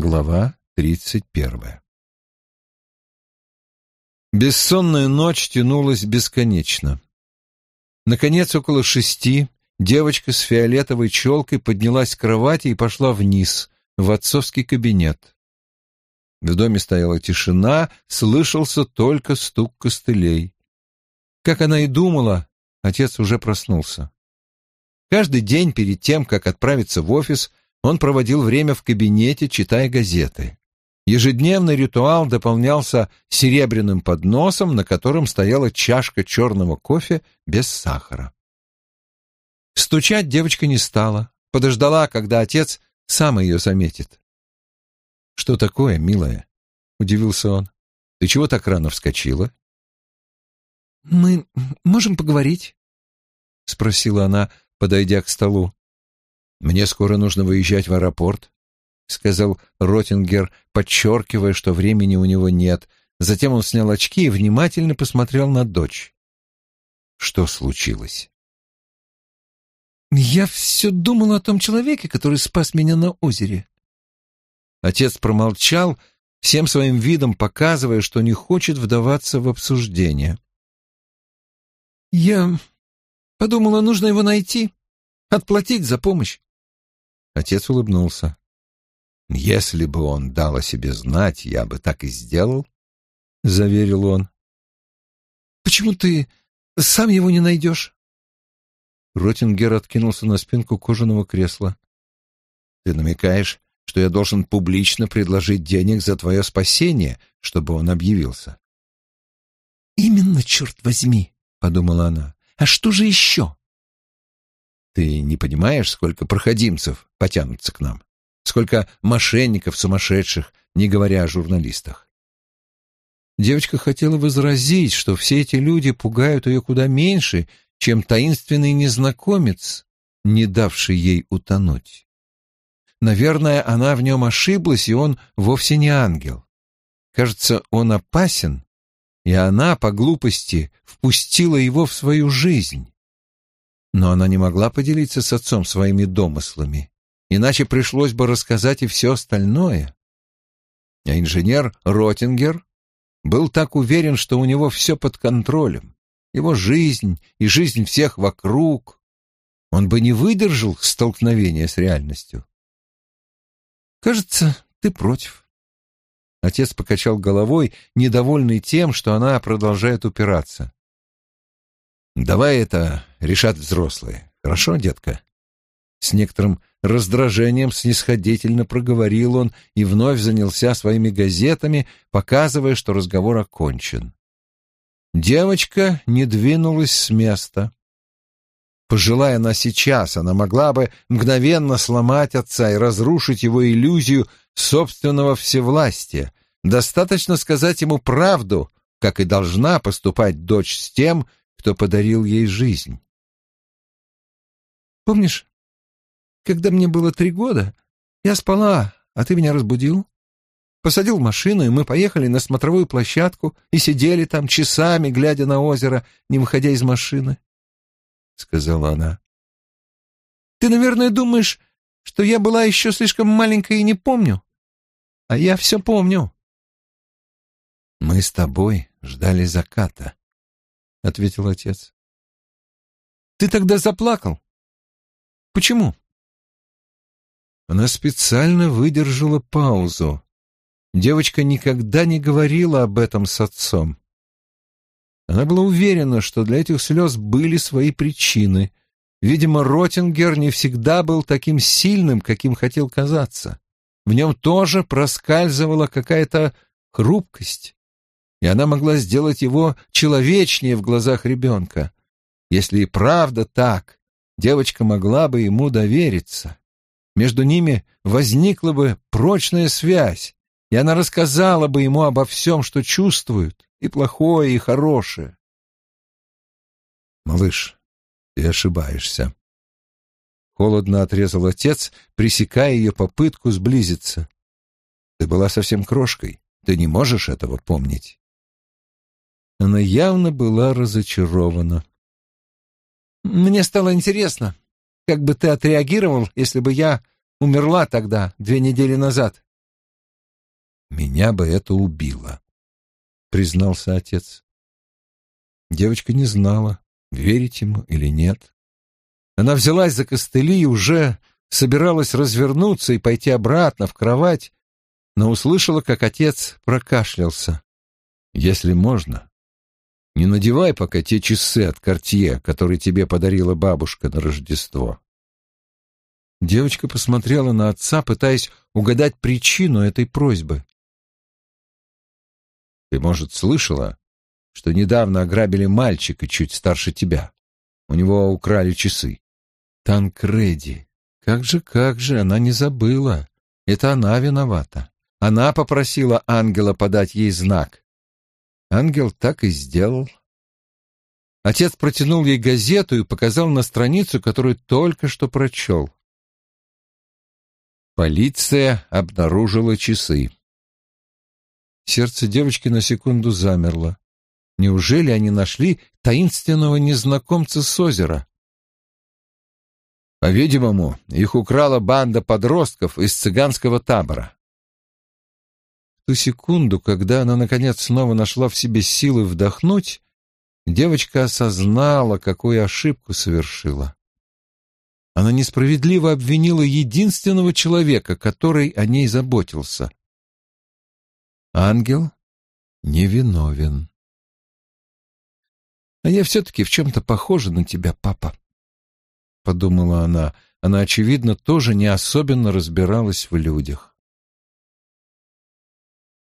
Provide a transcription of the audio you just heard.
Глава тридцать первая Бессонная ночь тянулась бесконечно. Наконец, около шести, девочка с фиолетовой челкой поднялась с кровати и пошла вниз, в отцовский кабинет. В доме стояла тишина, слышался только стук костылей. Как она и думала, отец уже проснулся. Каждый день перед тем, как отправиться в офис, он проводил время в кабинете, читая газеты. Ежедневный ритуал дополнялся серебряным подносом, на котором стояла чашка черного кофе без сахара. Стучать девочка не стала, подождала, когда отец сам ее заметит. «Что такое, милая?» — удивился он. «Ты чего так рано вскочила?» «Мы можем поговорить?» — спросила она, подойдя к столу. «Мне скоро нужно выезжать в аэропорт. — сказал Ротингер, подчеркивая, что времени у него нет. Затем он снял очки и внимательно посмотрел на дочь. Что случилось? «Я все думал о том человеке, который спас меня на озере». Отец промолчал, всем своим видом показывая, что не хочет вдаваться в обсуждение. «Я подумала, нужно его найти, отплатить за помощь». Отец улыбнулся. «Если бы он дал о себе знать, я бы так и сделал», — заверил он. «Почему ты сам его не найдешь?» Ротингер откинулся на спинку кожаного кресла. «Ты намекаешь, что я должен публично предложить денег за твое спасение, чтобы он объявился?» «Именно, черт возьми!» — подумала она. «А что же еще?» «Ты не понимаешь, сколько проходимцев потянутся к нам?» сколько мошенников сумасшедших, не говоря о журналистах. Девочка хотела возразить, что все эти люди пугают ее куда меньше, чем таинственный незнакомец, не давший ей утонуть. Наверное, она в нем ошиблась, и он вовсе не ангел. Кажется, он опасен, и она, по глупости, впустила его в свою жизнь. Но она не могла поделиться с отцом своими домыслами иначе пришлось бы рассказать и все остальное. А инженер Ротингер был так уверен, что у него все под контролем, его жизнь и жизнь всех вокруг. Он бы не выдержал столкновения с реальностью. «Кажется, ты против». Отец покачал головой, недовольный тем, что она продолжает упираться. «Давай это решат взрослые, хорошо, детка?» С некоторым раздражением снисходительно проговорил он и вновь занялся своими газетами, показывая, что разговор окончен. Девочка не двинулась с места. Пожелая она сейчас, она могла бы мгновенно сломать отца и разрушить его иллюзию собственного всевластия. Достаточно сказать ему правду, как и должна поступать дочь с тем, кто подарил ей жизнь. «Помнишь, когда мне было три года, я спала, а ты меня разбудил. Посадил в машину, и мы поехали на смотровую площадку и сидели там часами, глядя на озеро, не выходя из машины, — сказала она. Ты, наверное, думаешь, что я была еще слишком маленькая и не помню. А я все помню. Мы с тобой ждали заката, — ответил отец. Ты тогда заплакал. Почему? Она специально выдержала паузу. Девочка никогда не говорила об этом с отцом. Она была уверена, что для этих слез были свои причины. Видимо, Ротингер не всегда был таким сильным, каким хотел казаться. В нем тоже проскальзывала какая-то хрупкость, и она могла сделать его человечнее в глазах ребенка. Если и правда так, девочка могла бы ему довериться между ними возникла бы прочная связь, и она рассказала бы ему обо всем, что чувствует, и плохое, и хорошее. «Малыш, ты ошибаешься», — холодно отрезал отец, пресекая ее попытку сблизиться. «Ты была совсем крошкой, ты не можешь этого помнить». Она явно была разочарована. «Мне стало интересно, как бы ты отреагировал, если бы я умерла тогда, две недели назад? меня бы это убило, признался отец. Девочка не знала, верить ему или нет. Она взялась за костыли и уже собиралась развернуться и пойти обратно в кровать, но услышала, как отец прокашлялся. «Если можно, не надевай пока те часы от Кортье, которые тебе подарила бабушка на Рождество». Девочка посмотрела на отца, пытаясь угадать причину этой просьбы. «Ты, может, слышала, что недавно ограбили мальчика чуть старше тебя? У него украли часы». «Танкреди! Как же, как же, она не забыла. Это она виновата. Она попросила ангела подать ей знак. Ангел так и сделал. Отец протянул ей газету и показал на страницу, которую только что прочел. Полиция обнаружила часы. Сердце девочки на секунду замерло. Неужели они нашли таинственного незнакомца с озера? По-видимому, их украла банда подростков из цыганского табора. Ту секунду, когда она, наконец, снова нашла в себе силы вдохнуть, девочка осознала, какую ошибку совершила. Она несправедливо обвинила единственного человека, который о ней заботился. Ангел невиновен. А я все-таки в чем-то похожа на тебя, папа, — подумала она. Она, очевидно, тоже не особенно разбиралась в людях.